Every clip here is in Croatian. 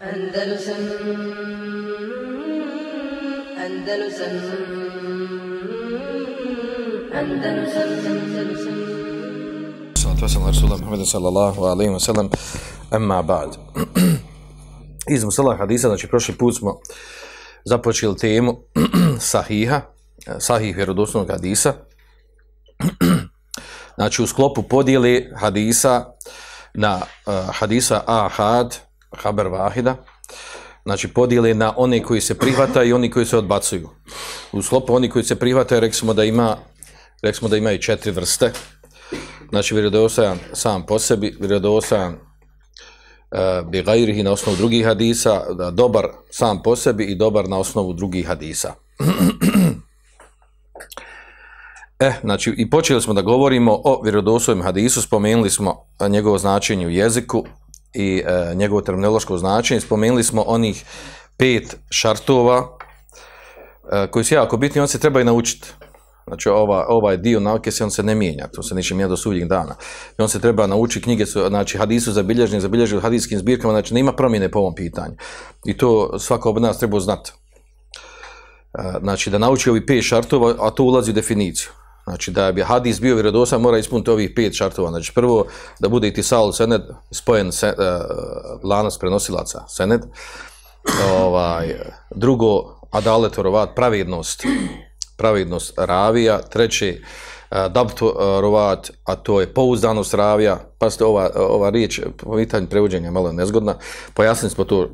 Andalusam Andalusam Iz musala hadisa, znači prošli put smo započeli temu sahiha, sahih vjerodostojnog hadisa. Znači u sklopu podjele hadisa na uh, hadisa ahad, haber vahida, znači podjele na one koji se prihvataju i oni koji se odbacuju. U sklopu oni koji se prihvataju rekli da ima, da ima i četiri vrste. Znači vjerodostojan sam po sebi, vjerodostojan uh, bi na osnovu drugih hadisa, da dobar sam po sebi i dobar na osnovu drugih hadisa. E, znači, i počeli smo da govorimo o vjerodostojnom hadisu, spomenuli smo njegovo značenje u jeziku i e, njegovo terminološko značenje, spomenuli smo onih pet šartova e, koji su jako bitni, on se treba i naučiti. Znači, ova, ovaj dio nauke se on se ne mijenja, to se neće mijenjati do sudnjeg dana. I on se treba naučiti, knjige su, znači, hadisu zabilježeni, zabilježeni u hadijskim zbirkama, znači, nema promjene po ovom pitanju. I to svako od nas treba znati. E, znači, da nauči ovih pet šartova, a to ulazi u definiciju. Znači da bi hadis bio vjerodostan mora ispuniti ovih pet šartova. Znači prvo da bude i tisal sened spojen se, uh, lanac prenosilaca sened. Ovaj drugo adalet rovat pravednost pravednost ravija, treće uh, dabt rovat, a to je pouzdanost ravija. Pazite ova ova riječ po pitanju prevođenja malo nezgodna. Pojasnili smo to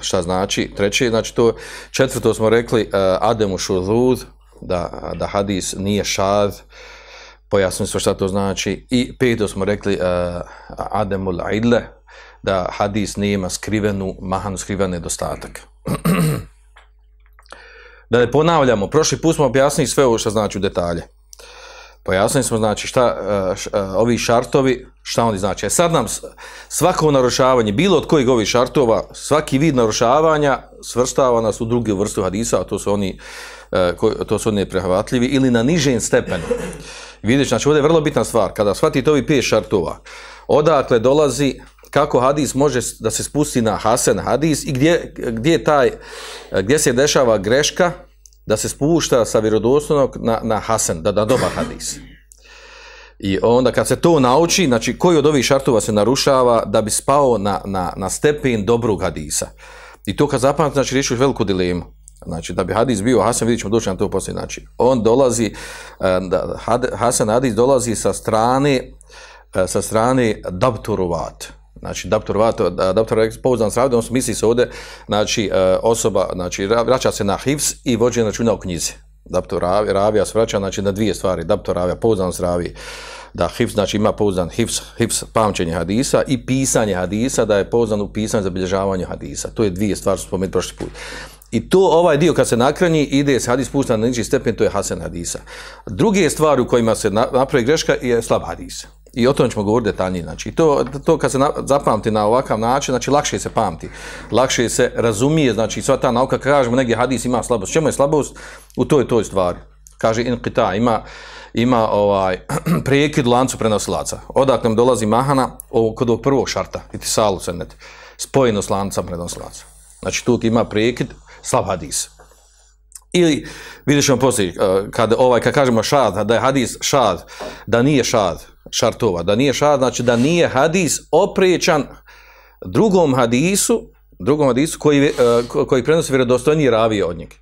šta znači. Treće znači to četvrto smo rekli ademu shuzud da, da hadis nije šad, pojasnili smo šta to znači, i peto smo rekli uh, ademul idle, da hadis nema skrivenu, mahanu skriven nedostatak. da ne ponavljamo, prošli put smo objasnili sve ovo što znači u detalje. Pojasnili smo znači šta š, ovi šartovi, šta oni znači. E sad nam svako narušavanje, bilo od kojih ovih šartova, svaki vid narušavanja svrstava nas u drugu vrstu hadisa, a to su oni to su oni neprihvatljivi ili na nižem stepenu. Vidiš, znači ovdje je vrlo bitna stvar, kada shvatite ovi pet šartova, odakle dolazi kako hadis može da se spusti na hasen hadis i gdje, gdje, taj, gdje se dešava greška da se spušta sa vjerodostojnog na, na hasen, da da dobar hadis. I onda kad se to nauči, znači koji od ovih šartova se narušava da bi spao na, na, na stepen dobrog hadisa. I to kad zapamati, znači riješiš veliku dilemu. Znači, da bi hadis bio Hasan, vidjet ćemo doći na to poslije. Znači, on dolazi, da, Hasan hadis dolazi sa strane, sa strane Dabturovat. Znači, Dabturovat, Dabturovat je pouzdan sravde, on misli se ovdje, znači, osoba, znači, vraća se na Hivs i vođe računa u knjizi. Dabtur ravija se vraća, znači, na dvije stvari. Dabtur ravija, pouzdan sravije. Da Hivs, znači, ima pouzdan Hivs, Hivs pamćenje hadisa i pisanje hadisa, da je pouzdan u pisanju za bilježavanje hadisa. To je dvije stvari, spomenuti prošli put. I to ovaj dio kad se nakranji ide se hadis pušta na niži stepen, to je hasan hadisa. Druge stvari u kojima se napravi greška je slab hadis. I o tom ćemo govoriti detaljnije. Znači, to, to kad se na, zapamti na ovakav način, znači lakše se pamti. Lakše se razumije, znači sva ta nauka, kažemo negdje hadis ima slabost. Čemu je slabost? U toj toj stvari. Kaže inqita, ima, ima ovaj prekid lancu prenosilaca. Odakle dolazi mahana ovo, kod ovog prvog šarta, iti salu senet, spojenost lanca prenosilaca. Znači, tu ima prekid, slab hadis. Ili, vidiš ćemo poslije, kad, ovaj, kad kažemo šad, da je hadis šad, da nije šad, šartova, da nije šad, znači da nije hadis opriječan drugom hadisu, drugom hadisu koji, koji prenosi vjerodostojniji ravije od njega.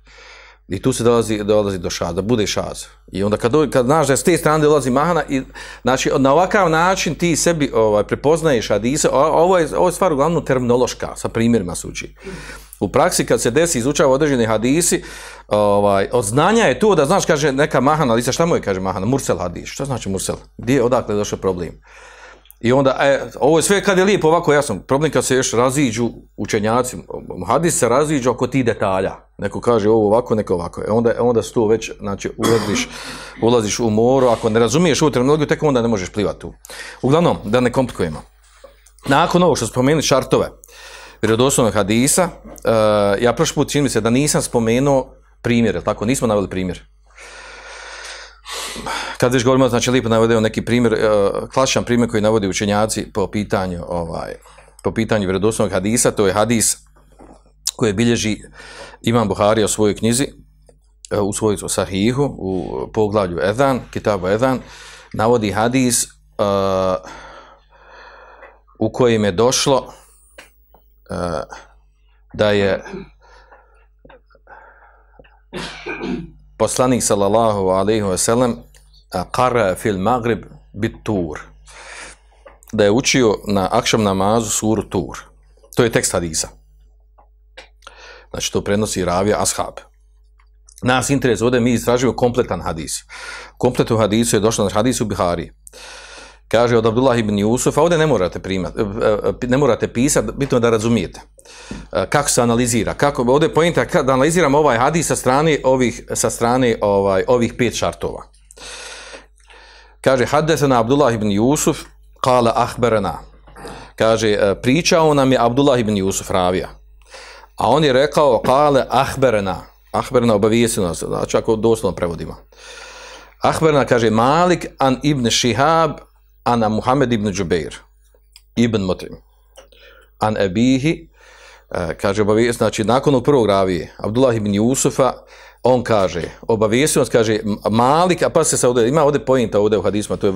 I tu se dolazi, dolazi do šaza, bude šaz. I onda kad, kad znaš da s te strane dolazi mahana, i, znači na ovakav način ti sebi ovaj, prepoznaješ hadise, ovo je, ovo je stvar uglavnom terminološka, sa primjerima se uči. U praksi kad se desi izučava određeni hadisi, ovaj, od znanja je to da znaš, kaže neka mahana, ali šta mu je, kaže mahana, mursel hadis. Šta znači mursel? Gdje je odakle došao problem? I onda, e, ovo je sve kad je lijepo ovako jasno, problem kad se još raziđu učenjaci, hadis se raziđu oko ti detalja. Neko kaže ovo ovako, neko ovako. E onda, onda su tu već, znači, ulaziš, ulaziš u moru, ako ne razumiješ ovu terminologiju, tek onda ne možeš plivati tu. Uglavnom, da ne komplikujemo. Nakon ovo što spomeni šartove, vjerodostojnog hadisa, uh, ja prošli put čini se da nisam spomenuo primjer, tako, nismo naveli primjer. Kad već govorimo, znači lijepo navodeo neki primjer, uh, klasičan primjer koji navodi učenjaci po pitanju ovaj po pitanju vjerodostojnog hadisa, to je hadis koje bilježi Imam Buhari o svojoj knjizi, e, u svojoj sahihu, u poglavlju Edan, kitabu Edan, navodi hadis uh, u kojem je došlo da je poslanik sallallahu alaihi wa sallam qara fil maghrib bit tur. Da je učio na akšam namazu suru tur. To je tekst hadisa. Znači to prenosi ravija ashab. Nas interes ovdje mi istražujemo kompletan hadis. Kompletu hadisu je došlo na hadisu Bihari kaže od Abdullah ibn Jusuf, a ovdje ne morate primati, ne morate pisati, bitno da razumijete kako se analizira, kako, ovdje je pojenta da analiziramo ovaj hadis sa strane ovih, sa strane ovaj, ovih pet šartova. Kaže, haddesena Abdullah ibn Jusuf, kala ahberena. Kaže, pričao nam je Abdullah ibn Jusuf ravija. A on je rekao, kale ahberena. Ahberena obavijesti nas, znači ako doslovno prevodimo. Ahberena kaže, Malik an ibn Shihab ana Muhammed ibn Džubeir, ibn Mutrim, an Ebihi, kaže obavijest, znači nakon u prvog ravije, Abdullah ibn Jusufa, on kaže, obavijestio nas, kaže, Malik, a pa se sa ovdje, ima ovdje pojenta ovdje u hadisma, to, je,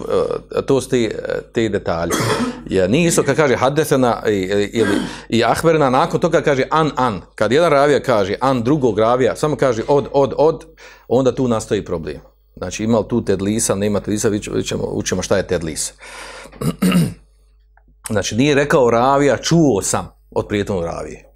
to su te, te detalje. Ja, nije isto kad kaže hadesena ili i ahverena, nakon toga kaže an, an. Kad jedan ravija kaže an drugog ravija, samo kaže od, od, od, onda tu nastoji problem. Znači ima li tu tedlisa, nema tedlisa, ćemo, učimo šta je tedlis. znači nije rekao ravija, čuo sam od prijetnog ravije.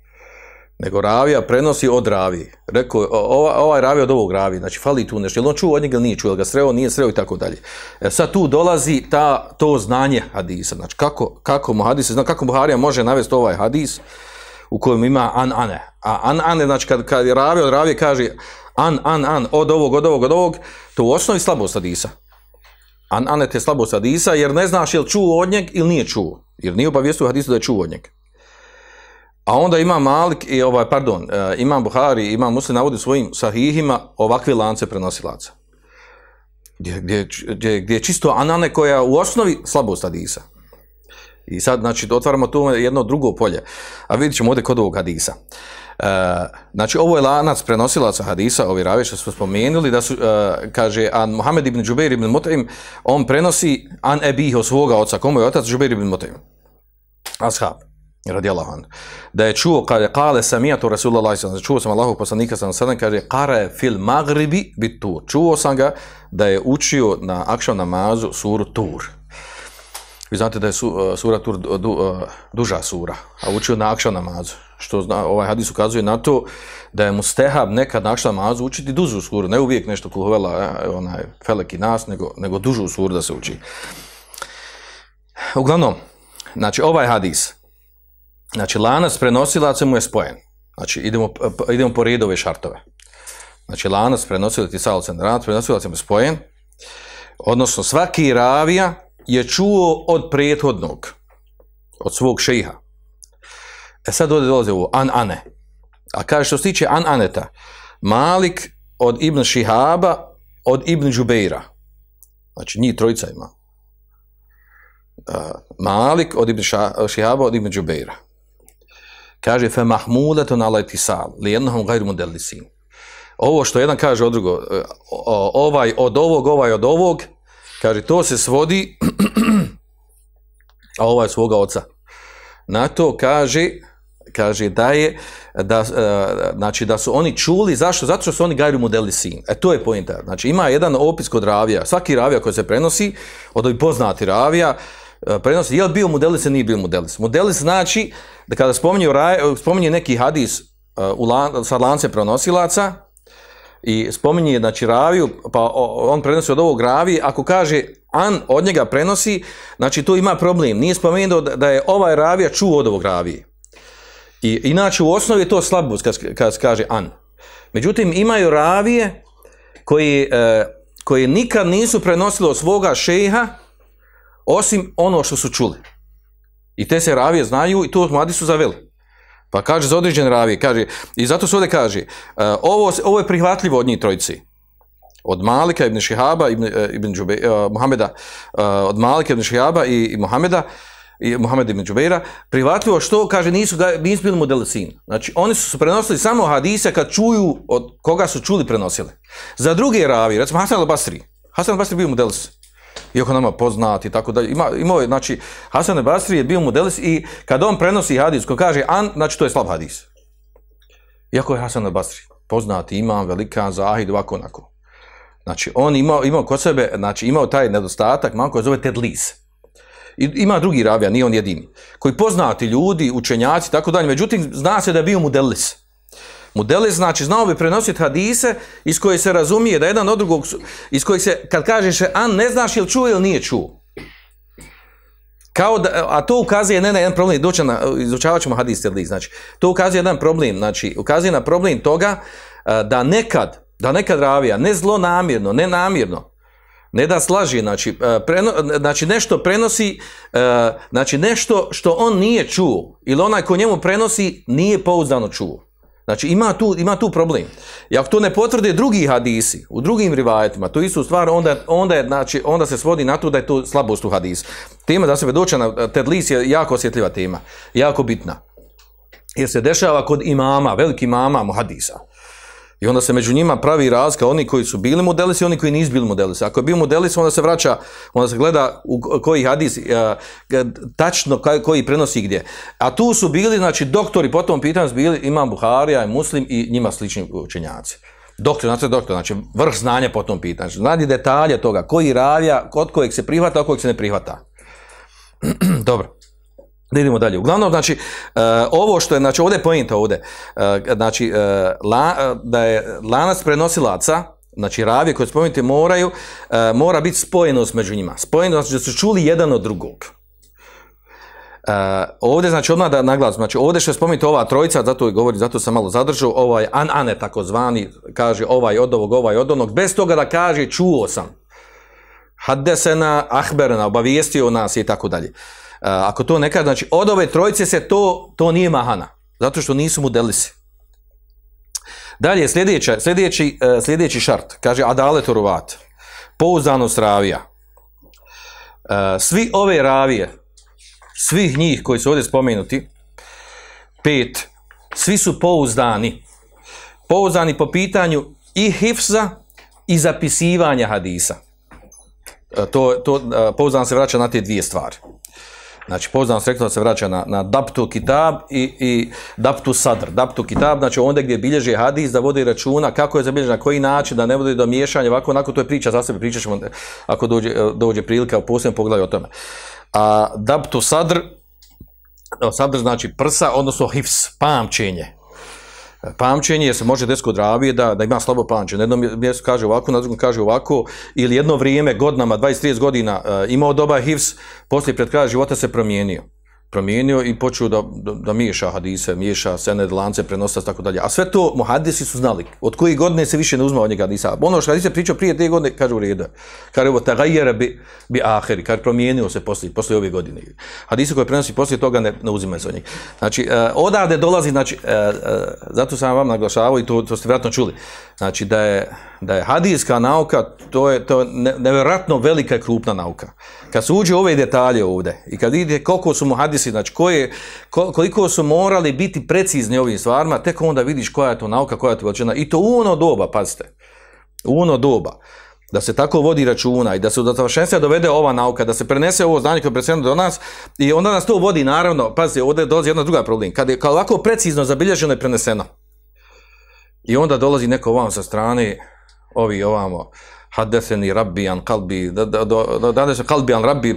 Nego ravija prenosi od ravije. Rekao, ova, ovaj ravija od ovog ravije, znači fali tu nešto. Jel on čuo od njega ili nije čuo, jel ga sreo, nije sreo i tako dalje. E, sad tu dolazi ta, to znanje hadisa. Znači kako, kako mu hadis, zna kako Buharija može navesti ovaj hadis u kojem ima an ane. A an ane, znači kad, kad ravija od ravije kaže an, an, an, od ovog, od ovog, od ovog, to u osnovi slabost hadisa. An, anet je slabost hadisa jer ne znaš je li čuo od njeg ili nije čuo. Jer nije obavijestio hadisu da je čuo od njeg. A onda ima Malik i ovaj, pardon, uh, imam Buhari, imam Muslim navodi svojim sahihima ovakve lance prenosilaca. Gdje, gdje, gdje, gdje je čisto anane koja u osnovi slabost hadisa. I sad, znači, otvaramo tu jedno drugo polje. A vidjet ćemo ovdje kod ovog hadisa. Uh, znači, ovo je lanac prenosilaca hadisa, ovi ravi što smo spomenuli, da su, uh, kaže, an Muhammed ibn Džubeir ibn Mutaim, on prenosi an ebih od svoga oca, komu je otac Džubeir ibn Mutaim? Ashab, radijallahu anhu. Da je čuo, kada je kale samijatu Rasulullah, čuo sam Allahu poslanika sam sada, kaže, kare fil magribi bit tur. Čuo sam ga da je učio na akšan namazu suru tur. Vi znate da je su, sura tur du, du, duža sura, a učio na akšan namazu što zna, ovaj hadis ukazuje na to da je mustehab nekad nakšla namazu učiti dužu suru, ne uvijek nešto kuhovela, onaj felek nas, nego, nego dužu suru da se uči. Uglavnom, znači ovaj hadis, znači lanac prenosilaca mu je spojen. Znači idemo, idemo po redu ove šartove. Znači lanac prenosilaca i salcen, lanac prenosilaca mu je spojen, odnosno svaki ravija je čuo od prethodnog, od svog šeha. E sad ovdje dolaze ovo, an ane. A kaže što se tiče an aneta, Malik od Ibn Šihaba, od Ibn Džubeira. Znači njih trojica ima. Uh, Malik od Ibn Šihaba, od Ibn Džubeira. Kaže, fe mahmudatun ala itisal, li jednohom gajru modelisin. Ovo što jedan kaže od drugo, ovaj od ovog, ovaj od ovog, kaže, to se svodi, a ovaj svoga oca. Na to kaže, kaže da je da, uh, znači da su oni čuli zašto? Zato što su oni gajru modeli sin. E to je poenta. Znači ima jedan opis kod ravija. Svaki ravija koji se prenosi od ovih poznati ravija uh, prenosi je li bio modelis ili nije bio modelis modelis znači da kada spominje, spominje neki hadis uh, u sa lance prenosilaca i spominje znači raviju pa on prenosi od ovog ravije ako kaže an od njega prenosi znači to ima problem nije spomenuo da je ovaj ravija čuo od ovog ravije I inače u osnovi je to slabost kad, kad kaže an. Međutim, imaju ravije koji, e, koji nikad nisu prenosili od svoga šeha osim ono što su čuli. I te se ravije znaju i to mladi su zaveli. Pa kaže za određene ravije, kaže, i zato se ovdje kaže, e, ovo, ovo je prihvatljivo od njih trojici. Od Malika ibn Šihaba, ibn, e, ibn Džube, uh, Muhameda, uh, od Malika ibn Šihaba i, i Muhameda, i Mohamed ibn Džubeira, prihvatio što, kaže, nisu, ga, nisu bili modelisin. Znači, oni su prenosili samo hadise kad čuju od koga su čuli prenosili. Za druge ravi, recimo Hasan al-Basri, Hasan al-Basri bio modelis, iako nama poznat i tako dalje. Ima, imao je, znači, Hasan al-Basri je bio modelis i kad on prenosi hadis, ko kaže an, znači to je slab hadis. Iako je Hasan al-Basri, poznati imam, velikan, zahid, ovako, onako. Znači, on imao, imao kod sebe, znači, imao taj nedostatak, malo koji zove tedlis. I, ima drugi ravija, nije on jedini. Koji poznati ljudi, učenjaci, tako dalje, međutim, zna se da je bio mudelis. Mudelis znači znao bi prenositi hadise iz koje se razumije da jedan od drugog, iz kojih se, kad kažeš an, ne znaš jel čuo ili nije čuo. Kao da, a to ukazuje ne na jedan problem, doći na, izučavat ćemo hadis tedlis, znači, to ukazuje jedan problem, znači, ukazuje na problem toga da nekad, da nekad ravija, ne zlonamjerno, ne namjerno, ne da slaži, znači, preno, znači nešto prenosi, znači nešto što on nije čuo, ili onaj ko njemu prenosi nije pouzdano čuo. Znači ima tu, ima tu problem. I ako to ne potvrde drugi hadisi, u drugim rivajetima, to istu stvar, onda, onda, je, znači, onda se svodi na to da je to slabost u hadisu. Tema da se doća na tedlis je jako osjetljiva tema, jako bitna. Jer se dešava kod imama, veliki imama muhadisa. I onda se među njima pravi razlika oni koji su bili modelisi i oni koji nisu bili modelisi. Ako je bio modelis, onda se vraća, onda se gleda u koji hadis, a, tačno koji prenosi gdje. A tu su bili, znači, doktori, po tom pitanju su bili Imam Buharija i Muslim i njima slični učenjaci. Doktor, znači doktor, znači vrh znanja po tom pitanju. Znanje detalje toga, koji ravija, kod kojeg se prihvata, kod kojeg se ne prihvata. Dobro. Da idemo dalje. Uglavnom, znači, uh, ovo što je, znači, ovdje je pojenta ovdje, uh, znači, uh, la, da je lanac prenosilaca, znači, ravije koje spomenuti moraju, mora biti spojenost među njima. Spojenost, znači, da su čuli jedan od drugog. Uh, ovdje, znači, odmah da naglasim, znači, ovdje što je spomenuti ova trojica, zato govori, zato sam malo zadržao, ovaj an ane takozvani, kaže ovaj od ovog, ovaj od onog, bez toga da kaže čuo sam. Haddesena, ahberena, obavijestio nas i tako dalje. Ako to ne kaže, znači od ove trojice se to, to nije mahana, zato što nisu mu delisi. Dalje, sljedeća, sljedeći, uh, sljedeći šart, kaže adalet ruvat, pouzdanost ravija. Uh, svi ove ravije, svih njih koji su ovdje spomenuti, pet, svi su pouzdani. Pouzdani po pitanju i hifza i zapisivanja hadisa. E, To, to, e, pouzdano se vraća na te dvije stvari. Znači, pouzdano se se vraća na, na daptu kitab i, i daptu sadr. Daptu kitab, znači onda gdje bilježe hadis, da vodi računa kako je zabilježen, na koji način, da ne vodi do miješanja, ovako, onako, to je priča za sebe, pričat ćemo ako dođe, e, dođe prilika u posljednom pogledu o tome. A daptu sadr, sadr znači prsa, odnosno hifs, pamćenje. Pamćenje se može desiti kod ravije da, da ima slabo pamćenje. Na jednom mjestu kaže ovako, na drugom kaže ovako, ili jedno vrijeme, godinama, 20-30 godina, uh, imao dobar hifs, poslije pred kraja života se promijenio. Promijenio i počeo da, da, da miješa hadise, miješa sened, lance, prenosac, tako dalje. A sve to muhadisi su znali. Od koji godine se više ne uzma od njega hadisa. Ono što hadise pričao prije te godine, kaže u redu. Kaže ovo, tagajere bi, bi aheri, kaže promijenio se poslije, poslije ove godine. Hadise koje prenosi poslije toga ne, ne uzimaju se od njega. Znači, uh, odavde dolazi, znači, uh, uh, zato sam vam naglašavao i to, to ste vjerojatno čuli, znači da je, da je hadijska nauka, to je, to je ne, nevjerojatno velika i krupna nauka. Kad se uđe ove detalje ovdje i kad vidite koliko su mu hadisi, znači koje, koliko su morali biti precizni ovim stvarima, tek onda vidiš koja je to nauka, koja je to veličina. I to u ono doba, pazite, u ono doba, da se tako vodi računa i da se do savršenstva dovede ova nauka, da se prenese ovo znanje koje je do nas i onda nas to vodi, naravno, pazite, ovdje dolazi jedna druga problem, kad je kao ovako precizno zabilježeno i preneseno, i onda dolazi neko ovam sa strane, ovi ovamo, hadeseni rabbi an kalbi, da, da, da, da, da se kalbi an rabbi,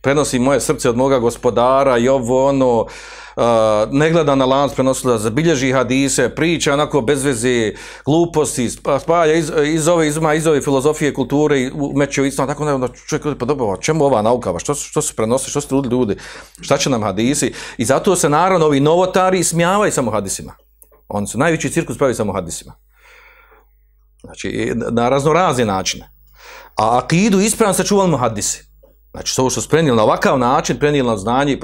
prenosi moje srce od moga gospodara i ovo ono, ne gleda na lanac prenosila, zabilježi hadise, priča onako bez veze, gluposti, spa- spaja iz, iz ove, izma, iz ove filozofije, kulture i meće u islam, tako onda čovjek pa dobro, čemu ova nauka, što, što se prenosi, što trudili ljudi, šta će nam hadisi, i zato se naravno ovi novotari smijavaju samo hadisima. Oni su najveći cirkus pravi samo hadisima. Znači, na raznorazne načine. A akidu ispravno sačuvali mu hadisi. Znači, to što su prenijeli na ovakav način, prenijeli na znanje,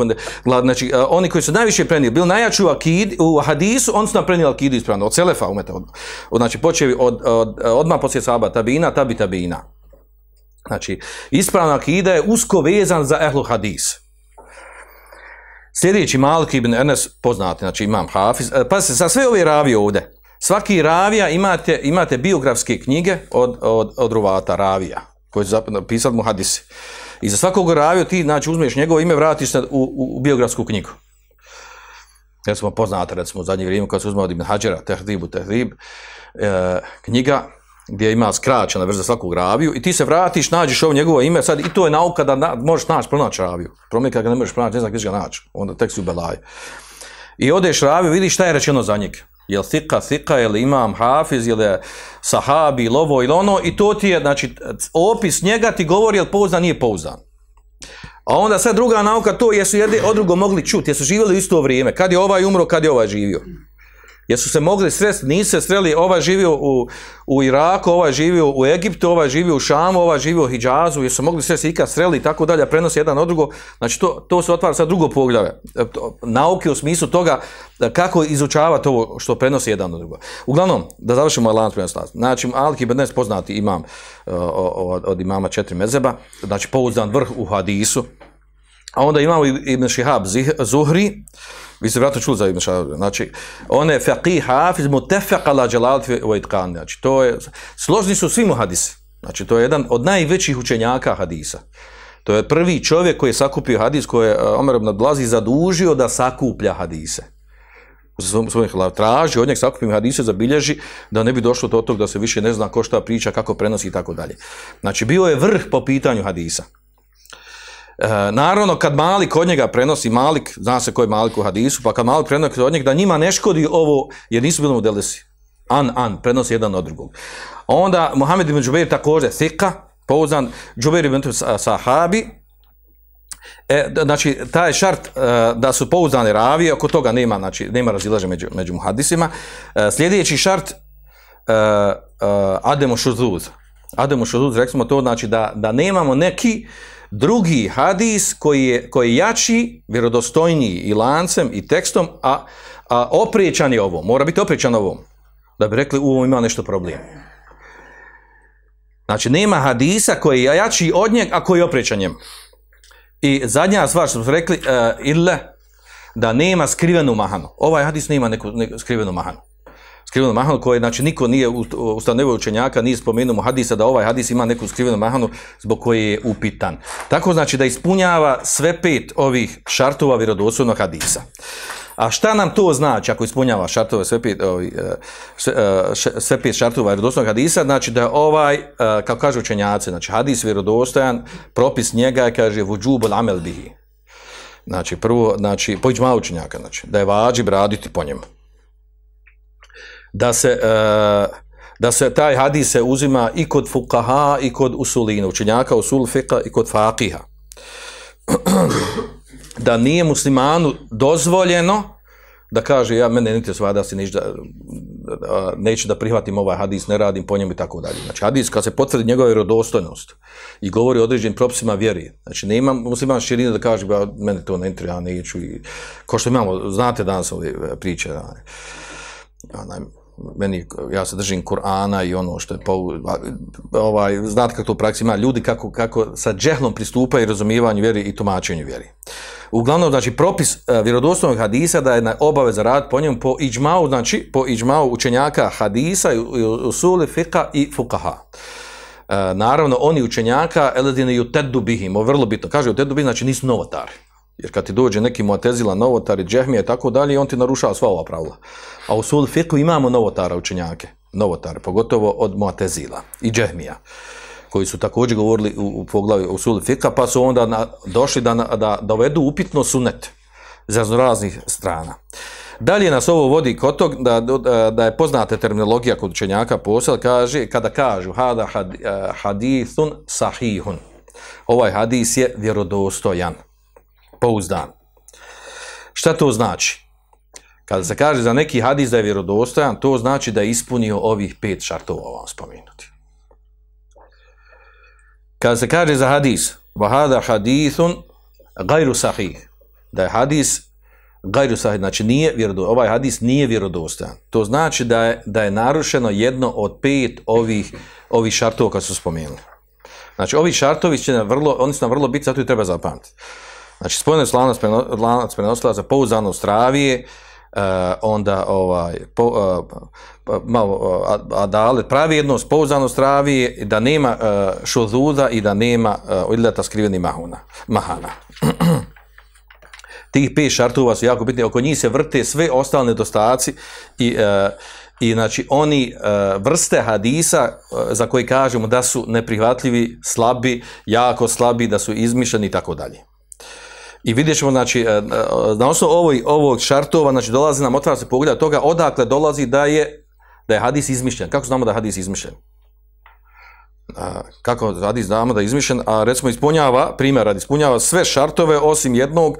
znači, oni koji su najviše prenijeli, bili najjači u, akid, u hadisu, oni su nam prenijeli akidu ispravno, od Selefa umeta, od, znači, počevi od, od, odmah poslije Saba, tabina, tabi tabina. Znači, ispravna akida je usko vezan za ehlu hadis. Sljedeći Malik ibn Enes, poznati, znači imam Hafiz. E, Pa se sa sve ove ravije ovdje, svaki ravija imate, imate biografske knjige od, od, od Ruvata, ravija, koji su napisali mu hadisi. I za svakog raviju ti, znači, uzmeš njegovo ime, vratiš se u, u, u biografsku knjigu. Ja smo poznate, recimo, u zadnje vrijeme, kad se uzme od Ibn Hađera, Tehdibu, Tehdib, e, knjiga gdje ima skraćena verzija svakog raviju i ti se vratiš, nađeš ovo njegovo ime, sad i to je nauka da na, možeš naći, pronaći raviju. Problem je kad ga ne možeš pronaći, ne znam gdje ga naći, onda tek si u belaju. I odeš raviju, vidiš šta je rečeno za njeg. Jel thika, thika, jel imam hafiz, je sahabi, ili ovo ili ono, i to ti je, znači, opis njega ti govori jel pouzdan, nije pouzdan. A onda sad druga nauka to jesu jedni od drugo mogli čuti, jesu živjeli u isto vrijeme, kad je ovaj umro, kad je ovaj živio. Jesu se mogli sresti, nisu se sreli, ovaj živio u, u Iraku, ovaj živio u Egiptu, ovaj živio u Šamu, ovaj živio u Hidžazu, jesu mogli sresti ikad sreli i tako dalje, prenosi jedan od drugo, znači to, to se otvara sad drugo poglavlje. E, Nauke u smislu toga e, kako izučavati ovo što prenosi jedan od drugo. Uglavnom, da završimo lanac prenoslaca. Znači, Alki Benes poznati imam e, o- o- od imama četiri mezeba, znači pouzdan vrh u hadisu, a onda imamo Ibn Šihab Zuhri, vi ste vjerojatno čuli za Ibn Šihab, znači, on je faqih hafiz mutefaq ala dželalti wa itqan, znači, to je, složni su svi mu hadisi, znači, to je jedan od najvećih učenjaka hadisa. To je prvi čovjek koji je sakupio hadis, koji je uh, Omer ibn Abdulaziz zadužio da sakuplja hadise. Svojih traži, od njeg sakupim hadise, zabilježi, da ne bi došlo do tog da se više ne zna ko šta priča, kako prenosi i tako dalje. Znači, bio je vrh po pitanju hadisa. E, naravno, kad Malik od njega prenosi, Malik, zna se ko je Malik u hadisu, pa kad Malik prenosi od njega, da njima ne škodi ovo, jer nisu bili mu delesi. An, an, prenosi jedan od drugog. Onda, Mohamed ibn Džubeir također, thika, pouzdan, Džubeir ibn Sa- Sahabi, E, znači, taj šart e, da su pouzdane ravije, oko toga nema, znači, nema razilaže među, među muhadisima. E, sljedeći šart, e, e, ademo šuzuz. Ademo šuzuz, rekli to, znači da, da nemamo neki drugi hadis koji je, koji je jači, vjerodostojniji i lancem i tekstom, a, a opriječan je ovom. Mora biti opriječan ovom. Da bi rekli, u ovom ima nešto problem. Znači, nema hadisa koji je jači od njeg, a koji je opriječan njemu. I zadnja stvar što smo rekli, uh, ille, da nema skrivenu mahanu. Ovaj hadis nema neku, neku skrivenu mahanu. Skrivenu mahanu koje, znači, niko nije ust- ustanovio učenjaka, nije spomenuo hadisa da ovaj hadis ima neku skrivenu mahanu zbog koje je upitan. Tako znači da ispunjava sve pet ovih šartova vjerodostojnog hadisa. A šta nam to znači ako ispunjava šartove sve pet, ovi, e, sve, e, sve pet šartova vjerodostojnog hadisa, znači da je ovaj, e, kako kažu učenjaci, znači hadis vjerodostojan, propis njega je, kaže, vuđubul amel bihi. Znači, prvo, znači, po iđma učenjaka, znači, da je vađib raditi po njemu. Da se, e, da se taj hadis se uzima i kod fukaha i kod usulina, učenjaka usul fika i kod fakiha da nije muslimanu dozvoljeno da kaže ja mene niti svada si ništa neću da prihvatim ovaj hadis, ne radim po njemu i tako dalje. Znači hadis kad se potvrdi njegova vjerodostojnost i govori o određenim propisima vjeri, znači nema musliman širine da kaže ba, mene to ne interesuje, ja neću i ko što imamo, znate danas ove priče, onaj, meni, ja se držim Kur'ana i ono što je po, ovaj, znate kako to u praksi ima, ljudi kako, kako sa džehlom pristupaju razumijevanju vjeri i tumačenju vjeri. Uglavnom, znači, propis uh, vjerodostojnog hadisa da je na obaveza rad po njemu po iđmau, znači, po iđmau učenjaka hadisa, i usuli, fika i fukaha. Uh, naravno, oni učenjaka, eledine ju teddu bihim, vrlo bitno, kaže u bihim, znači nisu novotari. Jer kad ti dođe neki muatezila, novotari, džehmije i tako dalje, on ti narušava sva ova pravila. A u sul fiku imamo novotara učenjake, novotare, pogotovo od muatezila i džehmija koji su također govorili u, u poglavi u suli fika, pa su onda na, došli da, da dovedu upitno sunet iz raznih strana. Dalje nas ovo vodi kod tog da, da, je poznata terminologija kod učenjaka posel, kaže, kada kažu hada had, eh, hadithun sahihun. Ovaj hadis je vjerodostojan, pouzdan. Šta to znači? Kada se kaže za neki hadis da je vjerodostojan, to znači da je ispunio ovih pet šartova ovom spomenuti. Kada se kaže za hadis, vahada hadithun gajru sahih, da je hadis gajru sahih, znači nije vjerodostojan, ovaj hadis nije vjerodostojan. To znači da je, da je narušeno jedno od pet ovih, ovih šartova kad su spomenuli. Znači, ovi šartovi će nam vrlo, oni su nam vrlo bitni, zato ih treba zapamtiti. Znači, spojene su lanac, lanac prenosilaca pouzdano stravije, e, onda ovaj, po, e, pa- malo e, adalet, pravijednost, pouzdanost stravije, da nema šuzuda i da nema ileta skriveni mahuna, mahana. Tih pet šartova su jako bitni, oko njih se vrte sve ostale nedostaci i, i znači oni e, vrste hadisa e, za koje kažemo da su neprihvatljivi, slabi, jako slabi, da su izmišljeni i tako dalje. I vidjet ćemo, znači, e, e, na osnovu ovog, ovog šartova, znači, dolazi nam, otvara se pogled toga, odakle dolazi da je, da je hadis izmišljen. Kako znamo da je hadis izmišljen? Kako hadis znamo da je izmišljen, a recimo ispunjava, primjer radi, ispunjava sve šartove osim jednog,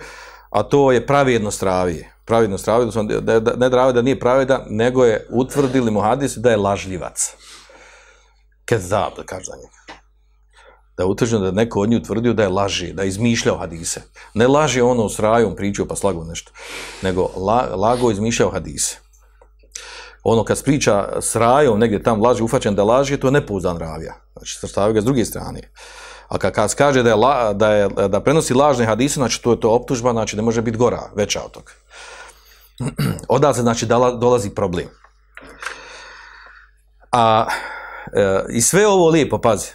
a to je pravedno stravije. Pravedno stravije, da, da, ne drave da nije pravedan, nego je utvrdili mu hadis da je lažljivac. Kezab, da kaže za njega. Da je utvrđeno da je neko od njih utvrdio da je laži, da je izmišljao hadise. Ne laži ono s rajom pričao pa slago nešto, nego la, lago izmišljao hadise. Ono kad priča s rajom, negdje tam laži, ufaćen da laži, to je nepouzdan ravija. Znači, srstavio ga s druge strane. A kad, kaže da, je, la, da, je, da prenosi lažne hadise, znači to je to optužba, znači ne može biti gora, veća od toga. Odatle znači dala, dolazi problem. A i sve ovo lijepo, pazi,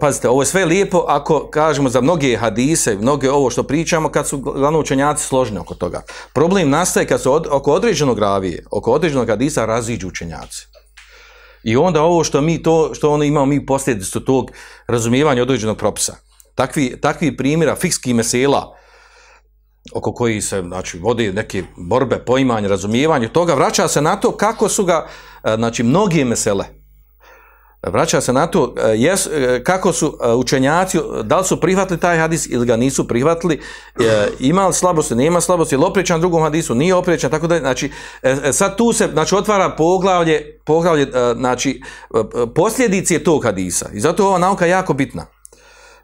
pazite, ovo je sve lijepo ako kažemo za mnoge hadise, mnoge ovo što pričamo, kad su glavno učenjaci složni oko toga. Problem nastaje kad su oko određenog ravije, oko određenog hadisa raziđu učenjaci. I onda ovo što mi to, što ono imamo mi posljedicu tog razumijevanja određenog propisa. Takvi, takvi primjera fikskih mesela, oko koji se znači, vodi neke borbe, poimanje, razumijevanje toga, vraća se na to kako su ga, e, znači, mnogi mesele, vraća se na to e, jes, e, kako su e, učenjaci, da li su prihvatili taj hadis ili ga nisu prihvatili, ima li slabosti, nema slabosti, je li opričan drugom hadisu, nije opričan, tako da, znači, sad tu se, znači, otvara poglavlje, poglavlje, znači, posljedice tog hadisa i zato je ova nauka jako bitna.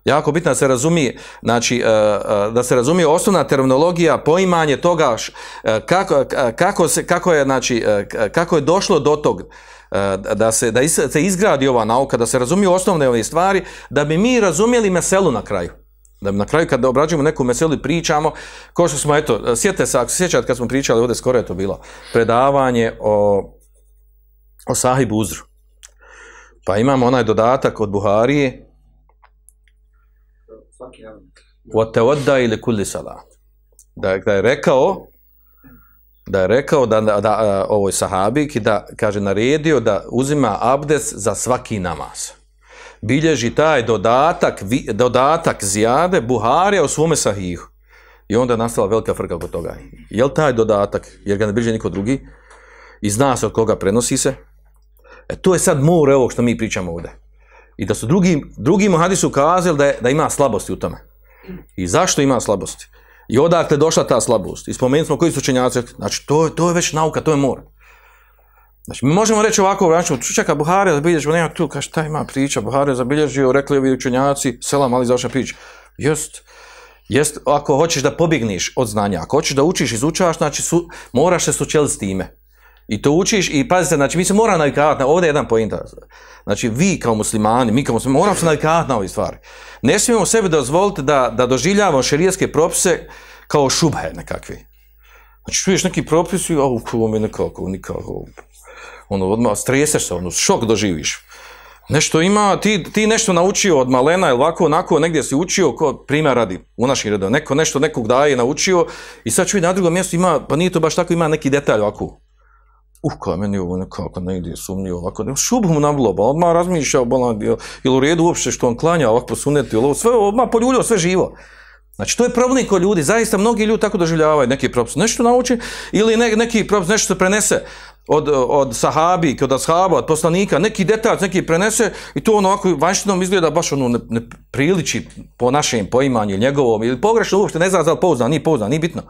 Jako bitno da se razumije, znači, e, e, da se razumije osnovna terminologija, poimanje toga e, kako, kako, se, kako, je, znači, kako je došlo do tog da se, da se izgradi ova nauka, da se razumiju osnovne ove stvari, da bi mi razumjeli meselu na kraju. Da bi na kraju kad obrađujemo neku meselu i pričamo, kao što smo, eto, sjetite se, ako se sjećate kad smo pričali, ovdje skoro je to bilo, predavanje o, o sahibu uzru. Pa imamo onaj dodatak od Buharije, Watawadda ili kulli salat. Da, je rekao da je rekao da, da, da ovoj sahabiki da kaže naredio da uzima abdes za svaki namaz. Bilježi taj dodatak vi, dodatak zijade Buharija u svome sahihu. I onda je nastala velika frka oko toga. Je li taj dodatak, jer ga ne bilježi niko drugi, i zna se od koga prenosi se? E to je sad more ovog što mi pričamo ovdje. I da su drugi, drugi muhadisi ukazali da, je, da ima slabosti u tome. I zašto ima slabosti? I odakle došla ta slabost? I spomenuli smo koji su učenjaci. Znači, to, to je već nauka, to je more. Znači, mi možemo reći ovako, znači, čeka Buharija zabilježio, nema tu, kaže, šta ima priča, Buharija zabilježio, rekli ovi učenjaci, selam, ali završena priča. Jest, jest, ako hoćeš da pobjegniš od znanja, ako hoćeš da učiš, izučavaš, znači, su, moraš se sučeliti s time. I to učiš i pazite, znači mi se moramo navikavati, na, ovdje je jedan point. Znači vi kao muslimani, mi kao muslimani, moramo se navikavati na ove stvari. Ne smijemo sebi dozvoliti da, da doživljavamo šerijetske propise kao šubhe nekakve. Znači čuješ neki propis i ovo ovo mi nekako, nikako, ono odmah streseš se, ono šok doživiš. Nešto ima, ti, ti nešto naučio od malena ili ovako, onako, negdje si učio, ko primjer radi u našim redovima, neko nešto nekog daje naučio i sad čuj na drugom mjestu ima, pa nije to baš tako, ima neki detalj ovako uh, kao meni ovo nekako ne ide sumnjivo, ovako, ne, šubu mu nabilo, ba, odmah razmišljao, bolan, jel, jel u redu uopšte što on klanja ovako suneti, jel ovo, sve, odmah poljuljio, sve živo. Znači, to je problem kod ljudi, zaista mnogi ljudi tako doživljavaju neki propis, nešto nauči, ili ne, neki propis, nešto se prenese od, od sahabi, od ashaba, od poslanika, neki detalj, neki prenese i to ono ovako vanštinom izgleda baš ono ne, priliči po našem poimanju njegovom, ili pogrešno uopšte, ne zna li pouzdan, nije pouzdan, nije bitno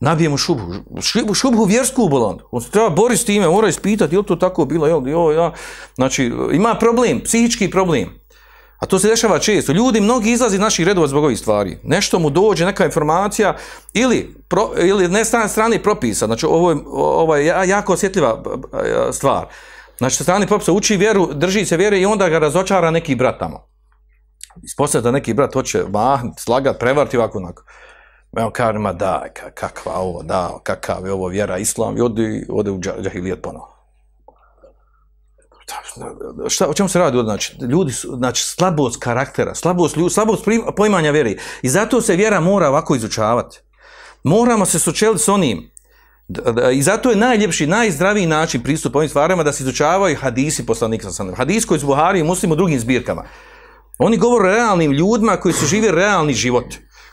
nabijemo šubu, šubu, šubu vjersku bolan. On se treba boriti s time, mora ispitati, je li to tako bilo, jel, jo, ja. Znači, ima problem, psihički problem. A to se dešava često. Ljudi, mnogi izlazi iz naših redova zbog ovih stvari. Nešto mu dođe, neka informacija, ili, pro, ili ne strane strane propisa. Znači, ovo je, ovo je ja- jako osjetljiva stvar. Znači, sa strane propisa uči vjeru, drži se vjere i onda ga razočara neki brat tamo. Ispostavlja da neki brat hoće mahniti, slagat, prevarti ovako onako. Ja kažem, ma daj, ka- kakva ovo, da, kakav je ovo vjera, islam, i ode, ode u dža- džahilijet ponovo. Šta- o čemu se radi? Znači, ljudi su, znači, slabost karaktera, slabost, ljudi, slabost poimanja vjeri. I zato se vjera mora ovako izučavati. Moramo se sučeliti s onim. I zato je najljepši, najzdraviji način pristupa ovim stvarima da se izučavaju hadisi poslanika sa Hadis koji su Buhari i Muslim u drugim zbirkama. Oni govore o realnim ljudima koji su živjeli realni život.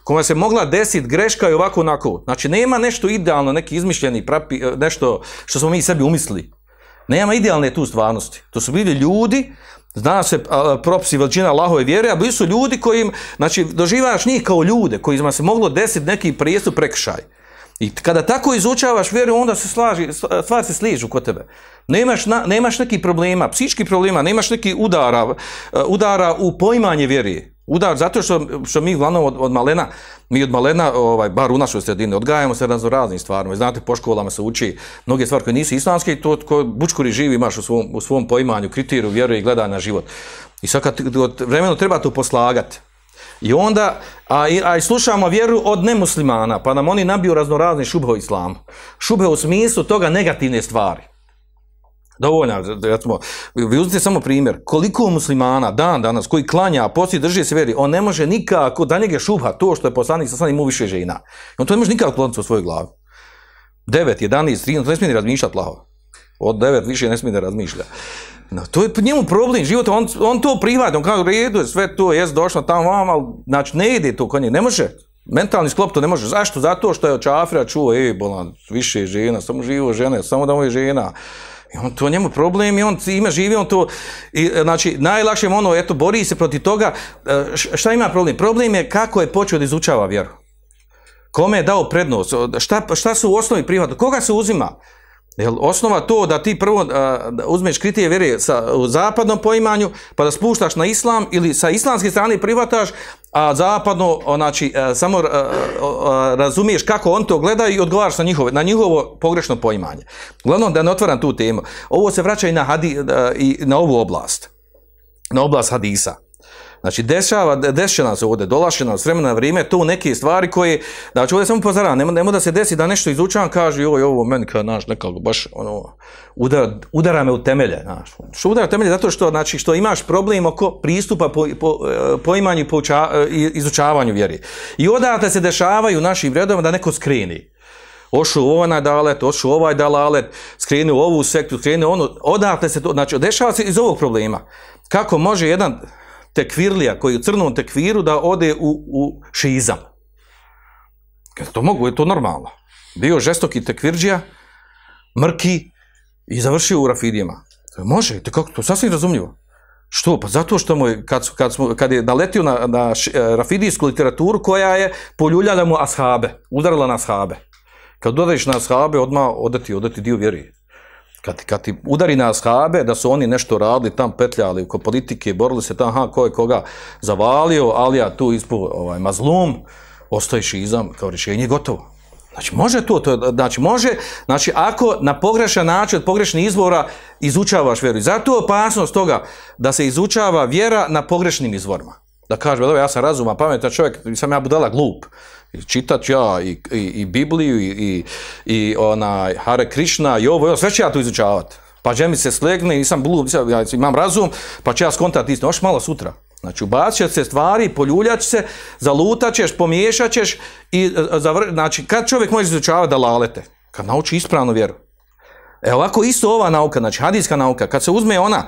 Kojima se mogla desiti greška i ovako onako. Znači, nema nešto idealno, neki izmišljeni, prapi, nešto što smo mi sebi umislili. Nema idealne tu stvarnosti. To su bili ljudi, zna se a, propisi veličina Allahove vjere, a bili su ljudi kojim, znači, doživavaš njih kao ljude, kojima se moglo desiti neki prijestup prekršaj. I kada tako izučavaš vjeru, onda se slaži, stvari se sližu kod tebe. Nemaš, na, nemaš neki problema, psičkih problema, nemaš neki udara, uh, udara u poimanje vjeri. Udar zato što, što mi uglavnom od, od malena, mi od malena, ovaj, bar u našoj sredini, odgajamo se razno raznim stvarima. Znate, po školama se uči mnoge stvari koje nisu islamske i to ko bučkuri živi imaš u svom, u svom poimanju, kriteriju, vjeru i gleda na život. I sad kad od vremenu treba to poslagati. I onda, a, a i slušamo vjeru od nemuslimana, pa nam oni nabiju raznorazne šubhe o islamu. Šubhe u smislu toga negativne stvari. Dovoljno, recimo, vi uzmite samo primjer, koliko muslimana dan danas koji klanja, poslije drži se vjeri, on ne može nikako, da njega šubha to što je poslanik sa imao više žena. On to ne može nikako kloniti u svojoj glavi. 9, 11, 13, to ne smije ni razmišljati laho. Od 9 više ne smije da razmišlja. No, to je njemu problem života, on, on to prihvati, on u redu je sve to, jes došlo tamo vam, ali znači ne ide to kod njega, ne može. Mentalni sklop to ne može. Zašto? Zato što je od Čafira čuo, ej, bolan, više je žena, samo živo žene, samo da mu je žena. I on to njemu problem i on ima živi, on to, i, znači, najlakše ono, eto, bori se protiv toga. E, Šta ima problem? Problem je kako je počeo da izučava vjeru. Kome je dao prednost? Šta, šta su u osnovi prihvata? Koga se uzima? Jel osnova to da ti prvo a, uzmeš kriterije vjere sa, u zapadnom poimanju, pa da spuštaš na islam ili sa islamske strane prihvataš, a zapadno, znači, a, samo a, a, razumiješ kako on to gleda i odgovaraš na, njihove, na njihovo pogrešno poimanje. Uglavnom, da ne otvaram tu temu. Ovo se vraća i na, hadi, a, i na ovu oblast. Na oblast hadisa. Znači, dešava, nam se ovdje, dolaše s vremena na vrijeme, to neke stvari koje, znači ovdje samo upozoravam, nema, nema da se desi da nešto izučavam, kaže, joj, ovo meni kao, znaš, nekako baš, ono, udara, udara me u temelje, znaš. Što udara u temelje? Zato što, znači, što imaš problem oko pristupa po, po, e, poimanju pouča, e, i izučavanju vjeri. I odatle se dešavaju našim redovima da neko skreni. Ošu u onaj dalet, ošu ovaj dalalet, skrenu ovu sektu, skrenu onu, odatle se to, znači, dešava se iz ovog problema. Kako može jedan tekvirlija koji je u crnom tekviru da ode u, u šizam. To mogu, je to normalno. Bio žestoki tekvirđija, mrki i završio u rafidijama. Može, to kako, to je sasvim razumljivo. Što? Pa zato što mu je, kad, kad, smo, kad je naletio na, na š- e, rafidijsku literaturu koja je poljuljala mu ashabe, udarila na ashabe. Kad udariš na ashabe, odmah odati, odati dio vjeri. Kad, kad ti udari na ashabe, da su oni nešto radili, tam petljali oko politike, borili se tam, ha, ko je koga zavalio, ali ja tu ispu ovaj, mazlum, ostaje šizam kao rješenje, gotovo. Znači, može to, to znači, može, znači, ako na pogrešan način, od pogrešnih izvora izučavaš vjeru. Zato je opasnost toga da se izučava vjera na pogrešnim izvorima. Da kaže, ja sam razuman, pametan čovjek, sam ja budala glup. Čitat ja i, i, i Bibliju i, i, i onaj Hare Krishna i ovo, sve ću ja tu izučavat. Pa će mi se slegne, nisam nisam- ja imam razum, pa ću ja skontat istinu. Još malo sutra. Znači, ubacit će se stvari, poljuljat će se, zalutat ćeš, pomiješat ćeš i e, zavr... znači, kad čovjek može izučavati da lalete? Kad nauči ispravnu vjeru. E ovako isto ova nauka, znači hadijska nauka, kad se uzme ona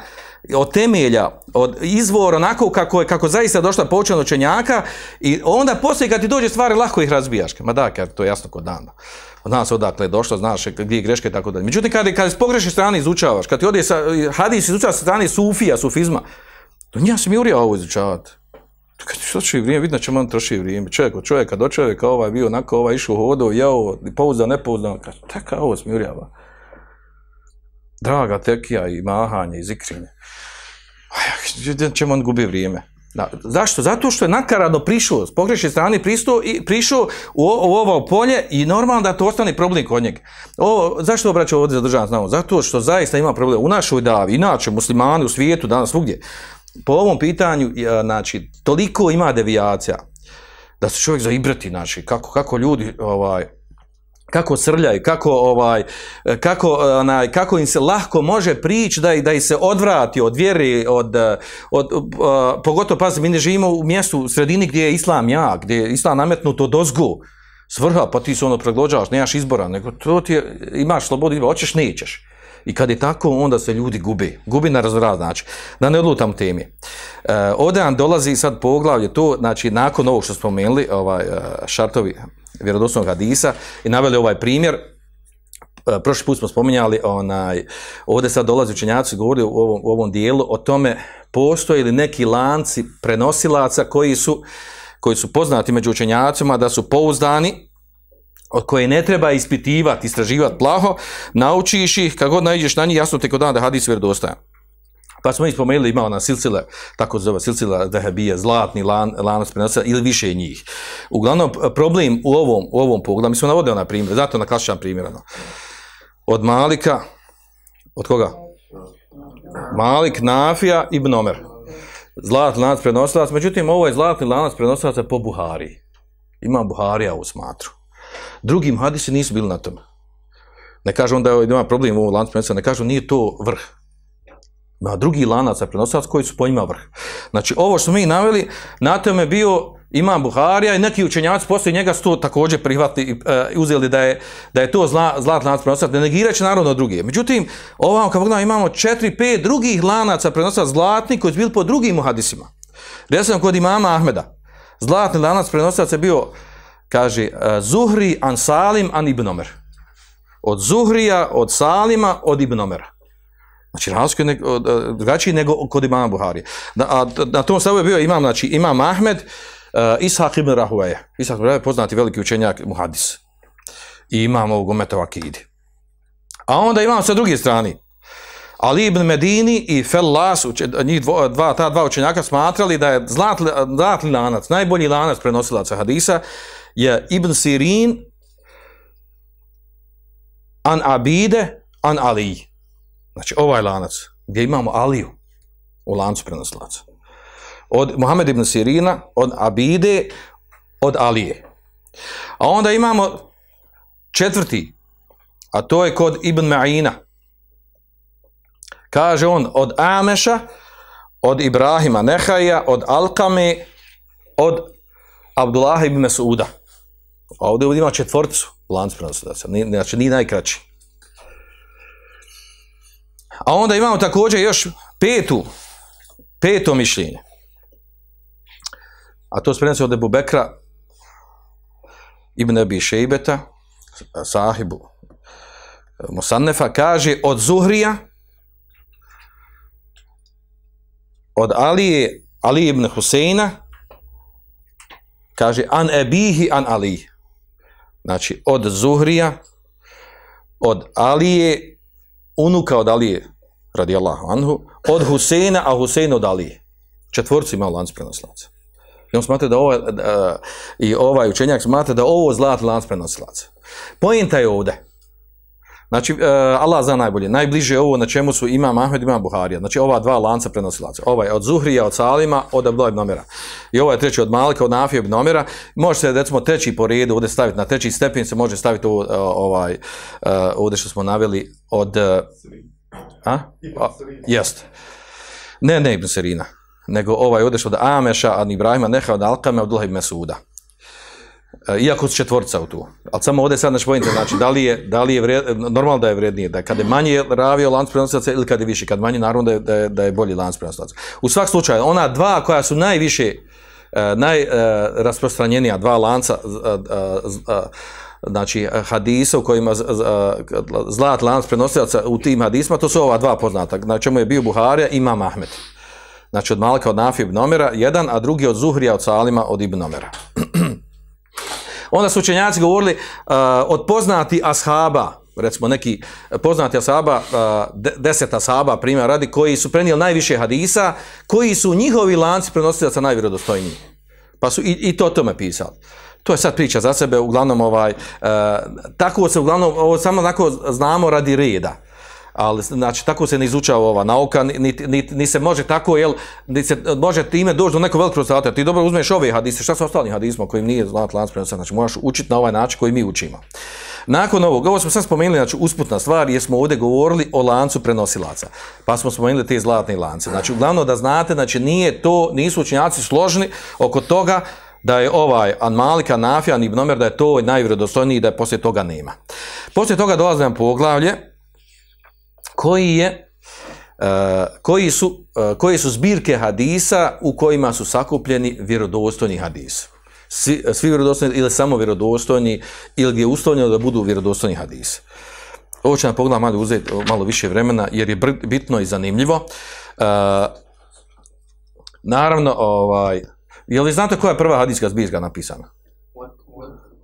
od temelja, od izvora, onako kako je, kako zaista došla poučena učenjaka i onda poslije kad ti dođe stvari, lako ih razbijaš. Ma da, kad to je jasno kod dana. Od nas odakle je došlo, znaš gdje je greška i tako dalje. Međutim, kad, kad s pogrešne strane izučavaš, kad ti ode sa, hadis izučava sa strane sufija, sufizma, to nije sam jurija ovo izučavati. Kad što će vrijeme, vidno ćemo on troši vrijeme. Čovjek od čovjeka do čovjeka, ovaj bio onako, ovaj išao hodao, jao, pouzdan, nepouzdan, kaže, taka ovo smirjava. Draga tekija i mahanje i zikrinje. Aj, ćemo on gubi vrijeme. Da, zašto? Zato što je nakaradno prišao, s pogrešne strane prišao i prišao u, ovo polje i normalno da to ostane problem kod njega. Ovo, zašto obraćao ovdje zadržavam znamo? Zato što zaista ima problem u našoj davi, inače muslimani u svijetu, danas svugdje. Po ovom pitanju, znači, toliko ima devijacija. da se čovjek zaibrati, znači, kako, kako ljudi, ovaj, kako srljaju, kako ovaj, kako, onaj, kako im se lahko može prići da, da ih se odvrati od vjere, od, od, uh, pogotovo, pazi, mi ne živimo u mjestu, u sredini gdje je islam jak, gdje je islam nametnut od ozgu, svrha, pa ti se ono predlođavaš, nemaš izbora, nego to ti je, imaš slobodu, izbora, hoćeš, nećeš. I kad je tako, onda se ljudi gubi. Gubi na razvrat, znači. Da ne odlutam temi. E, ovdje nam dolazi sad poglavlje to, znači, nakon ovog što spomenuli, ovaj, e, šartovi vjerodostojnog hadisa i naveli ovaj primjer, E, prošli put smo spominjali, onaj, ovdje sad dolazi učenjaci govori u ovom, u ovom dijelu o tome postoje li neki lanci prenosilaca koji su, koji su poznati među učenjacima da su pouzdani, od koje ne treba ispitivati, istraživati plaho, naučiš ih, kako god naiđeš na njih, jasno te kod dana da hadis vjerodostojan. Pa smo ih spomenuli, ima ona silsila, tako zove silsila dehabije, zlatni lan, lanac prenosa ili više njih. Uglavnom, problem u ovom, u ovom pogledu, mi smo navodili na primjer, zato na klasičan primjer. Od Malika, od koga? Malik, Nafija, Ibn Omer. Zlatni lanac prenosilac, međutim, ovo je zlatni lanac prenosilaca po Buhari. Ima Buharija u smatru. Drugim hadisi nisu bili na tome. Ne kažu onda da ima problem u ovom lancu prenosilaca, ne kažu nije to vrh. Ima drugi lanaca prenosilaca koji su po njima vrh. Znači, ovo što mi naveli, na tome bio imam Buharija i neki učenjaci poslije njega su to također prihvatili i uh, uzeli da je, da je to zla, zlatni lanac prenosilaca, ne negirajući naravno drugi. Međutim, ovamo kad pogledamo imamo četiri, pet drugih lanaca prenosilaca zlatni koji su bili po drugim hadisima. Recimo kod imama Ahmeda, zlatni lanac prenosilaca je bio, kaže, uh, Zuhri an Salim an Ibn Omer. Od Zuhrija, od Salima, od Ibn Omera. Znači, razliku je nego, drugačiji nego kod imama Buharije. Na, a, na tom stavu je bio imam, znači, imam Ahmed, uh, Ishak ibn Rahuveje. Ishak ibn Rahuveje poznati veliki učenjak muhadis. I imam ovog Umetova Akidi. A onda imam sa druge strane, Ali ibn Medini i Fellas, njih dvo, dva, ta dva učenjaka smatrali da je zlatli, zlatli lanac, najbolji lanac prenosilaca hadisa, je Ibn Sirin an Abide an Ali. Znači ovaj lanac, gdje imamo Aliju u lancu prenosilaca od Muhammed ibn Sirina, od Abide, od Alije. A onda imamo četvrti, a to je kod Ibn Ma'ina. Kaže on od Ameša, od Ibrahima Nehaja, od Alkame, od Abdullah ibn Mesuda. A ovdje ima četvorcu lanc prenosilaca, znači nije najkraći. A onda imamo također još petu, peto mišljenje. A to se od Ebu Bekra Ibn Abi Šejbeta, sahibu Musannefa, kaže od Zuhrija, od Alije, Ali ibn Huseina, kaže an ebihi an Ali. Znači, od Zuhrija, od Alije, unuka od Alije, radijallahu anhu, od Huseina, a Husein od Alije. Četvorci imao lanc prenoslaca. I on smatra da ovo, uh, i ovaj učenjak smatra da ovo zlatni lanac prenosilaca. Pojenta je ovdje. Znači, uh, Allah zna najbolje. Najbliže je ovo na čemu su imam Ahmed i imam Buharija. Znači, ova dva lanca prenosilaca. Ovaj od Zuhrija, od Salima, od Abdullah ibn Omera. I ovaj treći od Malika, od Nafija ibn Omera. Može se, recimo, treći po redu ovdje staviti, na treći stepen se može staviti ovo, uh, ovaj, uh, ovdje što smo naveli od... A? a jest. Ne, ne, Ibn Serina nego ovaj odeš od Ameša, od Ibrahima, Neha, od Alkame, od Mesuda. E, iako su četvorca u tu. Ali samo ovdje sad naš pojente, znači, da li je, da li je vred, normalno da je vrednije, da kada je manje ravio lanac prenosilaca ili kada je više, kad manje, naravno da je, da je, da je bolji lanac prenosilaca. U svak slučaju, ona dva koja su najviše, e, najrasprostranjenija dva lanca, e, znači hadisa u kojima zlat lanac prenosilaca u tim hadisma, to su ova dva poznata, na čemu je bio Buharija i Imam Ahmed. Znači od Malika od Nafi ibn Omera, jedan, a drugi od Zuhrija od Salima od Ibn Omera. Onda su učenjaci govorili uh, od poznati ashaba, recimo neki poznati ashaba, uh, deset ashaba, primjer radi, koji su prenijeli najviše hadisa, koji su njihovi lanci prenosili sa najvjerodostojniji. Pa su i, i to tome pisali. To je sad priča za sebe, uglavnom ovaj, uh, tako se uglavnom, ovo samo znamo radi reda. Ali znači tako se ne izučava ova nauka, ni, ni, ni se može tako, jel, ni se može time doći do nekog velikog rezultata. Ti dobro uzmeš ove hadise, šta sa ostalim hadismom kojim nije zlat lanac prenosa, znači moraš učiti na ovaj način koji mi učimo. Nakon ovog, ovo smo sad spomenuli, znači usputna stvar, jer smo ovdje govorili o lancu prenosilaca. Pa smo spomenuli te zlatne lance. Znači, uglavnom da znate, znači nije to, nisu učinjaci složni oko toga da je ovaj An Malika Nafijan ibn Omer da je to najvjerodostojniji i da je poslije toga nema. Poslije toga dolazi poglavlje koji je uh, koji su, uh, koji su zbirke hadisa u kojima su sakupljeni vjerodostojni hadisi. Svi, svi vjerodostojni ili samo vjerodostojni ili gdje je uslovljeno da budu vjerodostojni hadisi. Ovo će nam pogled malo uzeti malo više vremena jer je bitno i zanimljivo. Uh, naravno, ovaj, je li znate koja je prva hadijska zbirka napisana?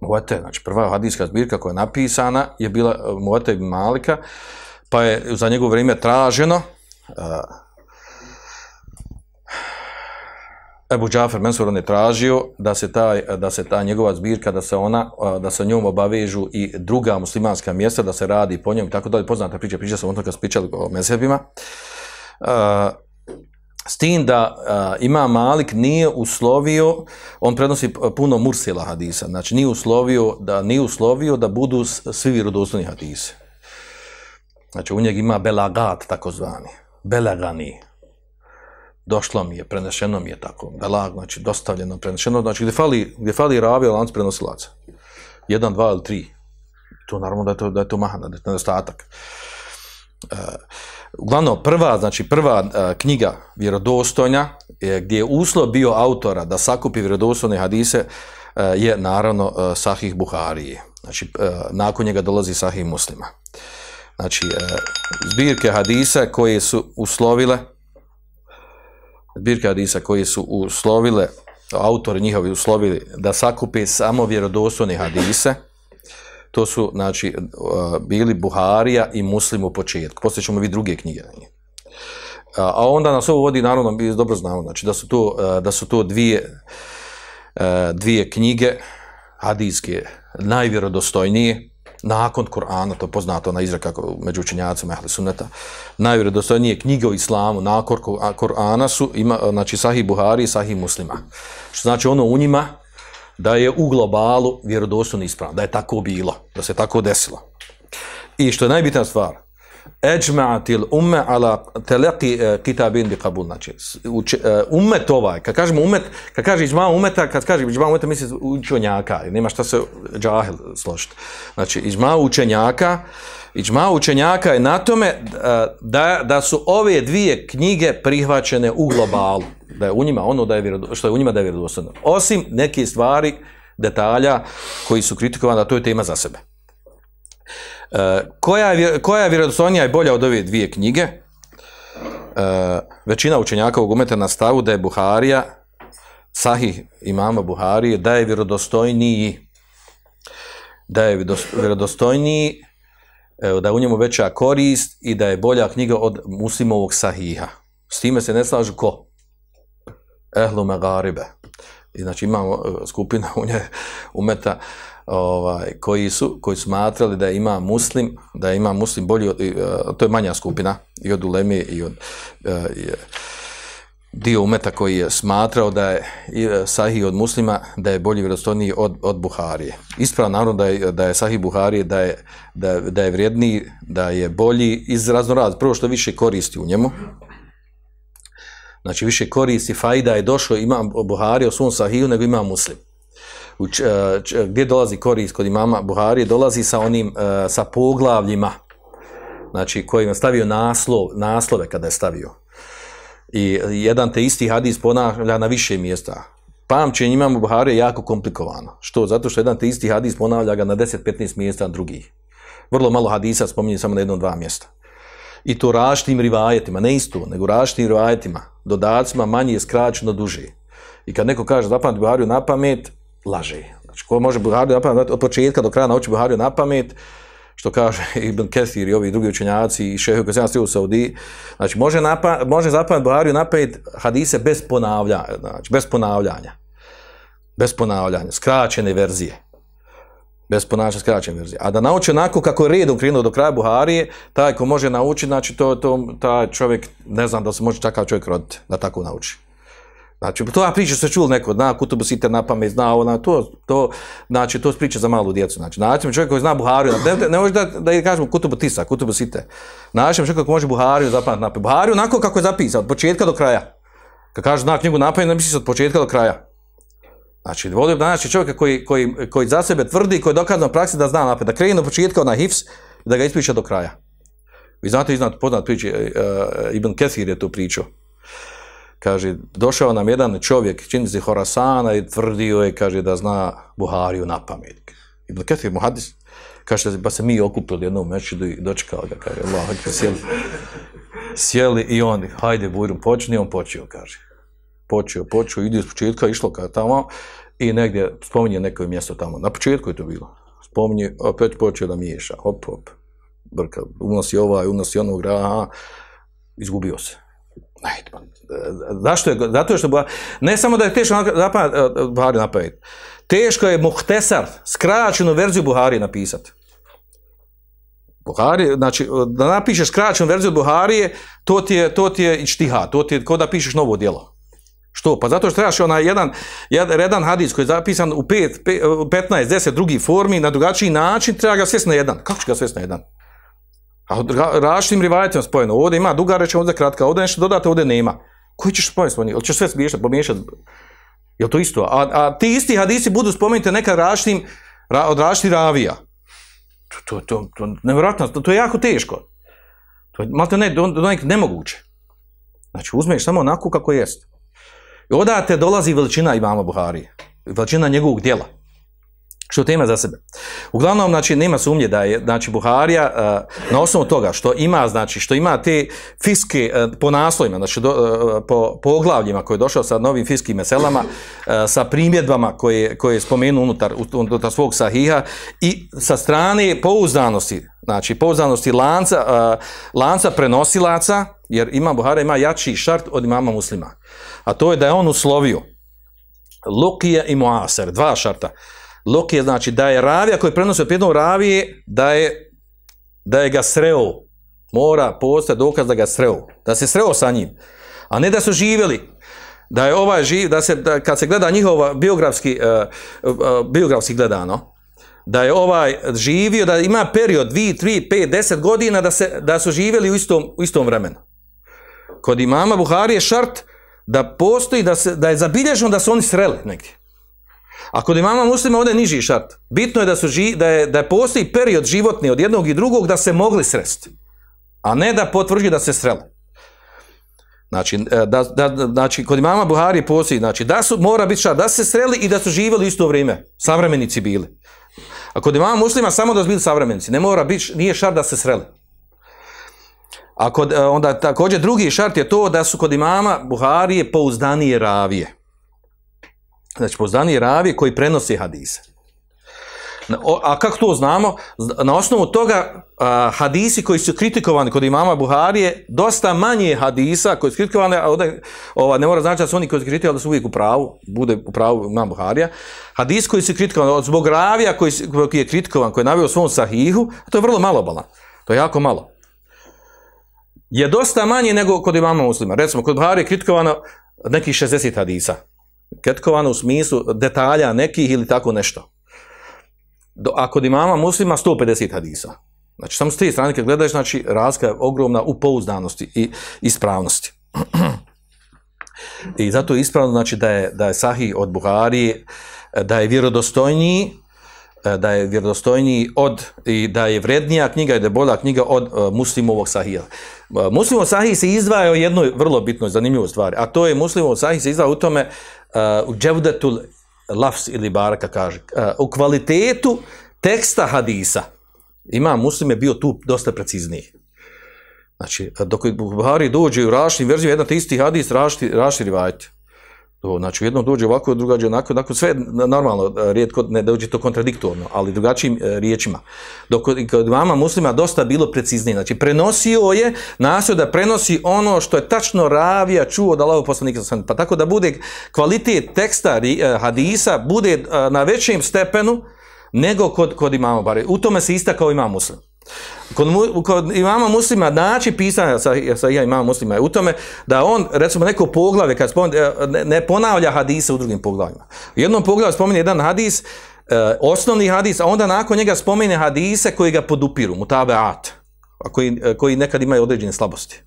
Muete, znači prva hadijska zbirka koja je napisana je bila Muete ibn Malika, pa je za njegovo vrijeme traženo uh, Ebu Džafer Mensur on je tražio da se, taj, da se ta njegova zbirka, da se ona, da se njom obavežu i druga muslimanska mjesta, da se radi po njom i tako dalje. Poznata priča, priča sam o tom kad pričali o mezhebima. Uh, s tim da ima Malik nije uslovio, on prenosi puno mursila hadisa, znači nije uslovio da, nije uslovio da budu svi vjerodostojni hadise. Znači u njeg ima belagat takozvani, belagani, došlo mi je, prenešeno mi je tako, belag, znači dostavljeno, prenešeno, znači gdje fali, gdje fali ravi, lanc prenosilaca. Jedan, dva ili tri. To naravno da je to, da je to mahana, da je to nedostatak. Uh, uglavnom, prva, znači prva uh, knjiga vjerodostojnja, je, gdje je uslov bio autora da sakupi vjerodostojne hadise, uh, je naravno uh, Sahih Buharije. Znači, uh, nakon njega dolazi Sahih Muslima. Znači, uh, zbirke hadisa koje su uslovile zbirke hadisa koji su uslovile, autori njihovi uslovili da sakupe samo vjerodostojne hadise, to su, znači, bili Buharija i Muslim u početku. Poslije ćemo vidjeti druge knjige. A onda nas ovo vodi, naravno, mi dobro znamo, znači, da su to, da su to dvije, dvije knjige hadijske najvjerodostojnije, nakon Kur'ana, to je poznato na izraka među učenjacima ehli sunneta, najvjerodostojnije knjige o islamu nakon Kur'ana su, ima, znači Sahih Buhari i Sahih Muslima. Što znači ono u njima da je u globalu vjerodostojno ispravno, da je tako bilo, da se tako desilo. I što je najbitna stvar, Ejma'atil umme ala teleki uh, kitabin bi kabul. Znači, umet ovaj, kad kažemo umet, kad kaže iđma umeta, kad kaže iđma umeta, misli učenjaka, nema šta se džahil složiti. Znači, iđma učenjaka, iđma učenjaka je na tome uh, da, da su ove dvije knjige prihvaćene u globalu. Da je u njima ono da je što je u njima da je vjerodostojno. Osim neke stvari, detalja koji su kritikovani, da to je tema za sebe. Koja, je, koja je vjerodostojnija i bolja od ove dvije knjige? Uh, većina učenjaka ovog umeta na stavu da je Buharija, sahih imama Buharije, da je vjerodostojniji, da je vjerodostojniji, da je u njemu veća korist i da je bolja knjiga od muslimovog sahiha. S time se ne slažu ko? Ehlu Megaribe. I znači imamo skupina u nje umeta ovaj, koji su koji smatrali da ima muslim, da ima muslim bolji, od, uh, to je manja skupina, i od Uleme i od uh, dio umeta koji je smatrao da je sahih od muslima, da je bolji vjerostojniji od, od Buharije. Ispravno naravno da je, da je sahih Buharije, da je, da, da je vrijedniji, da je bolji iz razno raz. Prvo što više koristi u njemu, znači više koristi, fajda je došlo, ima Buharije u svom sahiju, nego ima muslim e, gdje dolazi korist kod imama Buharije, dolazi sa onim, uh, sa poglavljima, znači kojim je stavio naslov, naslove kada je stavio. I jedan te isti hadis ponavlja na više mjesta. Pamćenje imamo Buharije jako komplikovano. Što? Zato što jedan te isti hadis ponavlja ga na 10-15 mjesta drugih. Vrlo malo hadisa spominje samo na jednom dva mjesta. I to raštim rivajetima, ne isto, nego raštim rivajetima, dodacima manje je skraćeno duže. I kad neko kaže zapamati Buhariju na pamet, laže. Znači, ko može Buhariju na pamet, od početka do kraja nauči Buhariju na pamet, što kaže Ibn Kethir i ovi drugi učenjaci i šehu koji nas u Saudiji, znači, može, napa, može zapamet Buhariju na pamet hadise bez ponavljanja, znači, bez ponavljanja. Bez ponavljanja, skraćene verzije. bez ponašanja skraćene verzije. A da nauči onako kako je redom krenuo do kraja Buharije, taj ko može naučiti, znači to, to, taj čovjek, ne znam da se može takav čovjek roditi, da tako nauči. Znači, to ja priča se čul neko, zna kutubu site na pamet, zna ona, to, to, znači, to priča za malu djecu. Znači, naći čovjek koji zna Buhariju, ne, ne, može da, da kažemo kutubu tisa, kutubu site. Naći čovjek koji može Buhariju zapamati na. Buhariju onako kako je zapisao, od početka do kraja. Kad kaže zna knjigu na pamet, ne misli se od početka do kraja. Znači, volio bi da naći čovjeka koji, koji, koji za sebe tvrdi, koji je dokazano praksi da zna napred, da krene od početka na hifs da ga ispriča do kraja. Vi znate, znate poznat priči, uh, Ibn Kethir je tu pričao. Kaže, došao nam jedan čovjek, čini se Horasana i tvrdio je, kaže, da zna Buhariju na pamet. Ibn Kethir muhadis, kaže, pa se mi okupili jednom mečidu i dočekali ga, kaže, Allah, sjeli, sjeli i on, hajde, Bujrum, počni, on počeo, kaže počeo, počeo, ide iz početka, išlo ka tamo i negdje spominje neko mjesto tamo. Na početku je to bilo. Spominje, opet počeo da miješa, hop, hop, brka, unosi ovaj, unosi onog, aha, izgubio se. Pa, zašto je, zato je što, ne samo da je teško Buhari napraviti, teško je muhtesar, skraćenu verziju Buhari napisati. Buhari, znači, da napišeš skraćenu verziju Buharije, to ti je, to ti je to ti je kao da pišeš novo djelo. Što? Pa zato što trebaš onaj jedan, jedan hadis koji je zapisan u 5, 15, 10 drugih formi na drugačiji način, treba ga svesti na jedan. Kako će ga svesti na jedan? A različitim rivajetima spojeno. Ovdje ima duga reč, ovdje kratka, ovdje nešto dodate, ovdje nema. Koji ćeš spojiti spojeni? Ili ćeš sve smiješati, pomiješati? Je to isto? A, a ti isti hadisi budu spomenuti nekad različitim, od različitih ravija. To, to, to, to, nevjerojatno, to, je jako teško. To je malo ne, do, do nemoguće. Znači, uzmeš samo onako kako jest. I odate dolazi veličina imama Buharije, veličina njegovog djela. Što tema za sebe. Uglavnom, znači, nema sumnje da je, znači, Buharija uh, na osnovu toga što ima, znači, što ima te fiske uh, po naslovima, znači, do, uh, po poglavljima koje je došao sa novim fiskim meselama, sa primjedbama koje, koje je spomenuo unutar, unutar svog sahiha i sa strane pouzdanosti, znači, pouzdanosti lanca, lanca prenosilaca, jer ima Buhara ima jači šart od imama muslima. A to je da je on uslovio Lukije i Muaser, dva šarta. Lukije znači da je ravija koji prenosi od jednog ravije, da je, da je ga sreo. Mora postati dokaz da ga sreo. Da se sreo sa njim. A ne da su živjeli. Da je ovaj živ, da se, da, kad se gleda njihov biografski, uh, uh, biografski gledano, da je ovaj živio, da ima period 2, 3, 5, 10 godina da, se, da su živjeli u istom, u istom vremenu kod imama Buhari je šart da postoji, da, se, da je zabilježeno da su oni sreli negdje. A kod imama muslima ovdje je niži šart. Bitno je da, su ži, da, je, da postoji period životni od jednog i drugog da se mogli sresti. A ne da potvrđuje da se sreli. Znači, e, da, da, znači, kod imama Buhari postoji, znači, da su, mora biti šart, da se sreli i da su živjeli isto vrijeme. Savremenici bili. A kod imama muslima samo da su bili savremenici. Ne mora biti, nije šart da se sreli. A kod, e, onda također drugi šart je to da su kod imama Buharije pouzdanije ravije. Znači pouzdanije ravije koji prenosi hadise. A kako to znamo? Na osnovu toga hadisi koji su kritikovani kod imama Buharije, dosta manje hadisa koji su kritikovani, a ovdje, ova, ne mora znači da su oni koji su kritikovani da su uvijek u pravu, bude u pravu imam Buharija. Hadisi koji su kritikovani, zbog ravija koji, koji je kritikovan, koji je navio u svom sahihu, to je vrlo malo balan. To je jako malo je dosta manje nego kod imama muslima. Recimo, kod Buhari je kritikovano nekih 60 hadisa. Kritikovano u smislu detalja nekih ili tako nešto. A kod imama muslima 150 hadisa. Znači, samo s te strane kad gledaš, znači, razlika je ogromna u pouzdanosti i ispravnosti. I zato je ispravno, znači, da je, da je sahih od Buhari, da je vjerodostojniji, E, da je vjerodostojniji od i da je vrednija knjiga i da je bolja knjiga od uh, muslimovog sahija. Uh, muslimov sahih se izdvaja o jednoj vrlo bitnoj, zanimljivoj stvari, a to je muslimov sahih se izdvaja u tome u dževdetul lafs ili baraka kaže, uh, u kvalitetu teksta hadisa. Ima muslim je bio tu dosta precizniji. Znači, dok Buhari dođe u rašnim verziju, jedan te isti hadis, rašti rivajte. Znači, jedno dođe ovako, drugađe onako, onako, sve normalno, rijetko ne dođe to kontradiktorno, ali drugačijim e, riječima. Dok kod vama muslima dosta bilo preciznije, znači, prenosio je, nasio da prenosi ono što je tačno ravija čuo od Allahov poslanika, pa tako da bude kvalitet teksta e, hadisa, bude e, na većem stepenu nego kod, kod imama Buhari. U tome se istakao imam muslim. Kod, mu, kod imama muslima način pisanja sa, sa ja imama muslima je u tome da on, recimo neko poglavlje, kad spomen, ne, ne ponavlja hadise u drugim poglavljima. U jednom poglavlju spominje jedan hadis, e, osnovni hadis, a onda nakon njega spomene hadise koji ga podupiru, mutabeat, a koji, e, koji nekad imaju određene slabosti.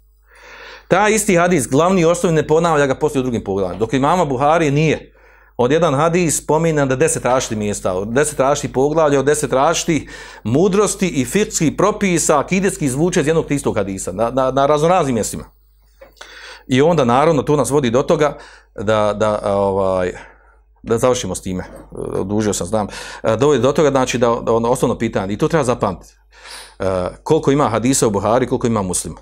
Taj isti hadis, glavni osnovni, ne ponavlja ga poslije u drugim poglavljima. Dok imama Buhari nije. Od jedan hadis spominje da deset različitih mjesta, od deset različitih poglavlja, od deset različitih mudrosti i fikskih propisa, akidetskih zvuče iz jednog istog hadisa, na, na, na raznoraznim mjestima. I onda, naravno, to nas vodi do toga da, da, ovaj, da završimo s time, odužio sam, znam, dovodi do toga, znači, da, da ono osnovno pitanje, i to treba zapamtiti, koliko ima hadisa u Buhari, koliko ima muslima.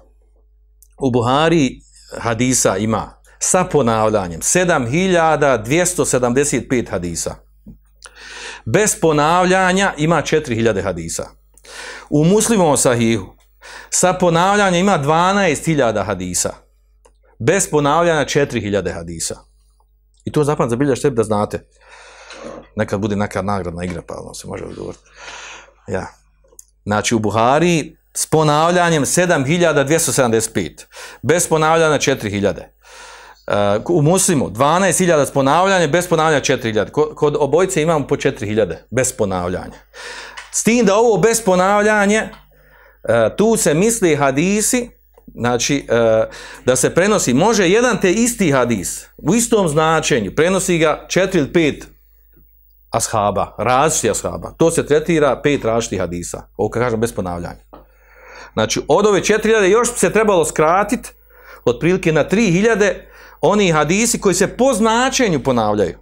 U Buhari hadisa ima sa ponavljanjem 7275 hadisa. Bez ponavljanja ima 4000 hadisa. U muslimovom sahihu sa ponavljanjem ima 12.000 hadisa. Bez ponavljanja 4000 hadisa. I to zapam zabiljaš tebi da znate. Nekad bude neka nagradna igra, pa ono se može odgovoriti. Ja. Znači u Buhari s ponavljanjem 7275. Bez ponavljanja 4000. Uh, u muslimu 12.000 s ponavljanjem, bez ponavljanja 4.000. Kod, obojice imamo po 4.000 bez ponavljanja. S tim da ovo bez ponavljanje, uh, tu se misli hadisi, znači uh, da se prenosi, može jedan te isti hadis u istom značenju, prenosi ga 4 ili 5 ashaba, različitih ashaba. To se tretira pet različitih hadisa. Ovo kažem bez ponavljanja. Znači od ove 4.000 još se trebalo skratiti otprilike na 3.000 oni hadisi koji se po značenju ponavljaju.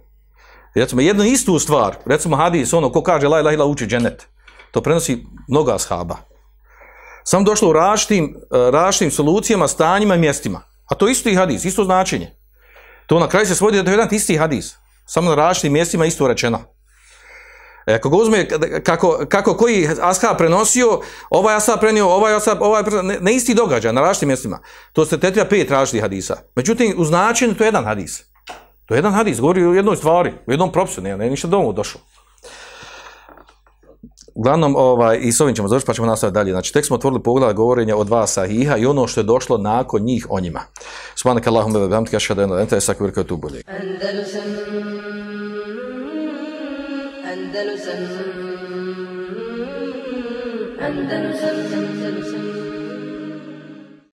Recimo, jednu istu stvar, recimo hadis, ono, ko kaže la ilaha ila uči dženet, to prenosi mnoga ashaba. Samo došlo u različitim, različitim solucijama, stanjima i mjestima. A to isto i hadis, isto značenje. To na kraju se svodi da je jedan isti hadis. Samo na različitim mjestima isto rečeno. E, ako ga uzme kako, kako koji ashab prenosio, ovaj ashab prenio, ovaj ashab, ovaj ne, ne isti događaj, na različitim mjestima. To se tetira pet različitih hadisa. Međutim, u značenju to je jedan hadis. To je jedan hadis, govori o jednoj stvari, u jednom propisu, ne, ne ništa domu došlo. Uglavnom, ovaj, i s ovim ćemo završiti, pa ćemo nastaviti dalje. Znači, tek smo otvorili pogled govorenja o dva sahiha i ono što je došlo nakon njih o njima. Subhanak Allahumma wa bihamdika ashhadu an la ilaha illa anta astaghfiruka wa atubu ilayk. Andalusam. Andalusam